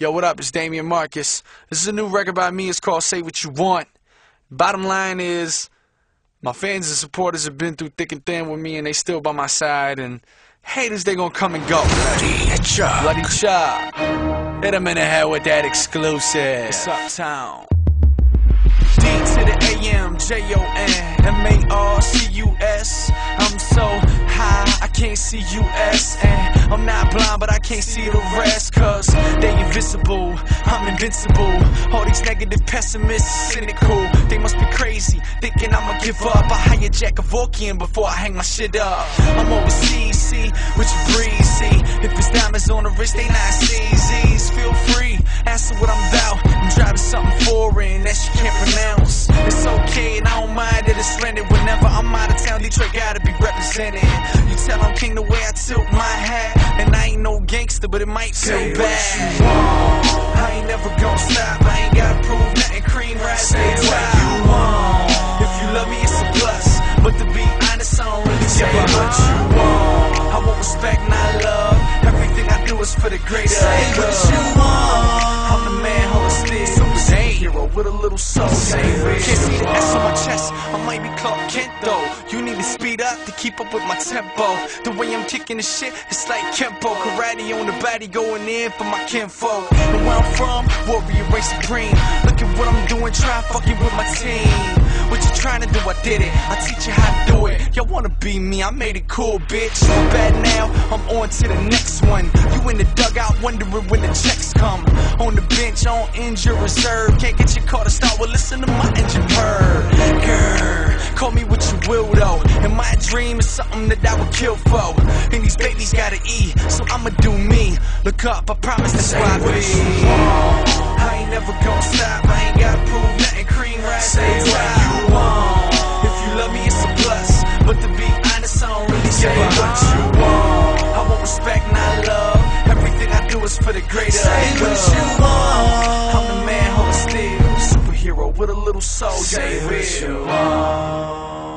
Yo, what up? It's Damjon Marcus. This is a new record by me. It's called Say What You Want. Bottom line is, my fans and supporters have been through thick and thin with me, and they still by my side. And haters, they gonna come and go. Bloody Chuck. Bloody Chuck. Hit them in the head with that exclusive. It's uptown. D to the A-M, J-O-N, M-A-R-C-U-S. I'm so high, I can't see. And can't see the rest. Cause they invisible, I'm invincible. All these negative pessimists, cynical. They must be crazy, thinking I'ma give up. I hire hijack a Vulcan before I hang my shit up. I'm overseas, see, which breezy. If it's diamonds on the wrist, they not CZs. Feel free, ask what I'm about. I'm driving something foreign that you can't pronounce. It's okay, and I don't mind that it's rented. Whenever I'm out of town, Detroit gotta be represented. Gangster, but it might what bad. you want. I ain't never gonna stop. I ain't gotta prove nothing. Cream raspberry Say what you want. If you love me, it's a plus. But to be honest, I don't really Say what you want. I want respect, not love. Everything I do is for the greater Say what you want. I'm the man holding still. Superhero with a little soul. Say might be Clark Kent though. You need to speed up to keep up with my tempo. The way I'm kicking the shit, it's like Kempo. Karate on the body going in for my kinfolk. And where I'm from, warrior race supreme. Look at what I'm doing, try fucking with my team. What you trying to do? I did it. I teach you how to do it. Y'all wanna be me? I made it cool, bitch. Bad now, I'm on to the next one. You in the dugout wondering when the checks come. On the bench, on injured reserve. Can't get your car to start. Well, listen to dream is something that I would kill for. And these babies gotta eat, so I'ma do me. Look up, I promise that's why I what be. you want. I ain't never gonna stop. I ain't gotta prove nothing. Cream raspberry Say what top. you want. If you love me, it's a plus. But to be honest, I don't really Say give what you want. I want respect, not love. Everything I do is for the greater Say what you want. I'm the man holding steel, superhero with a little soul. Say yeah, what you want.